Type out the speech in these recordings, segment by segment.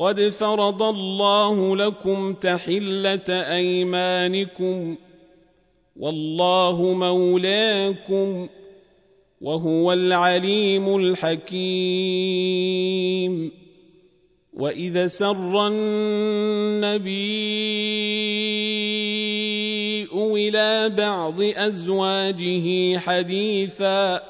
قد فرض الله لكم تحلة أيمانكم والله مولاكم وهو العليم الحكيم. وإذا سر النبي إلى بعض أزواجه حديثاً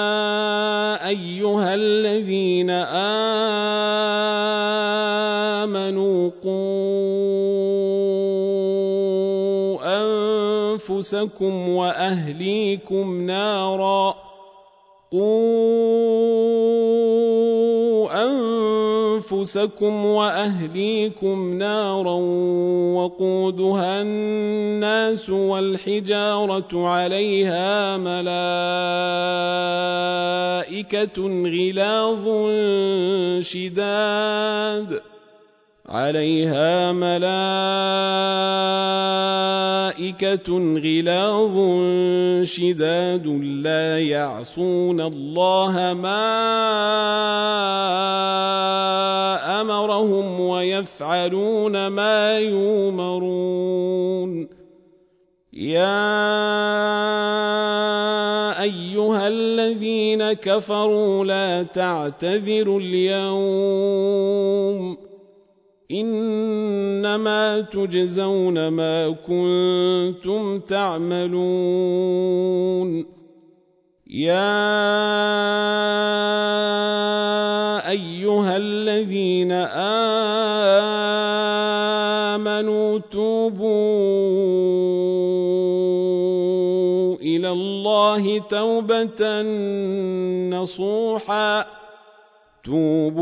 أيها الذين آمنوا قوا أنفسكم وأهليكم نارا قوا أنفسكم وأهليكم نارا وقودها الناس والحجارة عليها ملائكة غلاظ شداد عليها ملائكة غلاظ شداد لا يعصون الله ما أمرهم ويفعلون ما يؤمرون يا أيها الذين كفروا لا تعتذروا اليوم إنما تجزون ما كنتم تعملون يا أيها الذين آمنوا توبوا إلى الله توبة نصوحا. توبوا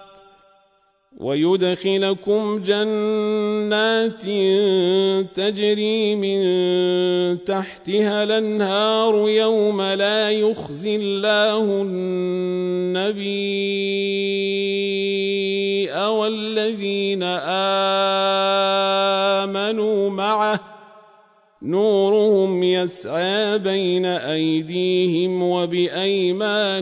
ويدخلكم جنات تجري من تحتها الأنهار يوم لا يخزي الله النبي والذين آمنوا معه نورهم يسعى بين أيديهم وبأيمانهم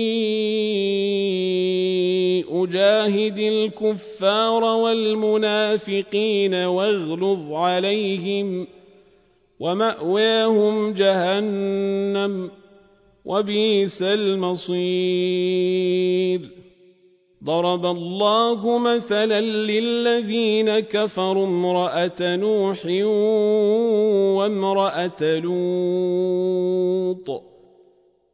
أجاهد الكفار والمنافقين واغلظ عليهم ومأواهم جهنم وبئس المصير. ضرب الله مثلا للذين كفروا امرأة نوح وامرأة لوط.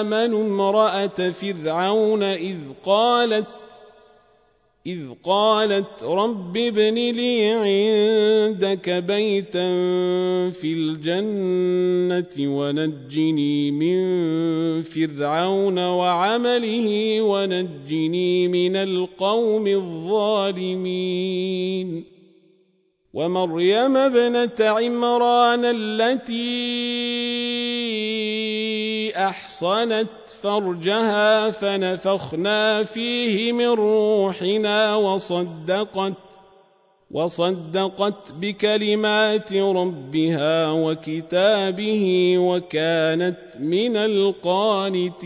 امنوا امرأة فرعون إذ قالت إذ قالت رب ابن لي عندك بيتا في الجنة ونجني من فرعون وعمله ونجني من القوم الظالمين. ومريم ابنة عمران التي أحصنت فرجها فنفخنا فيه من روحنا وصدقت وصدقت بكلمات ربها وكتابه وكانت من القانتين.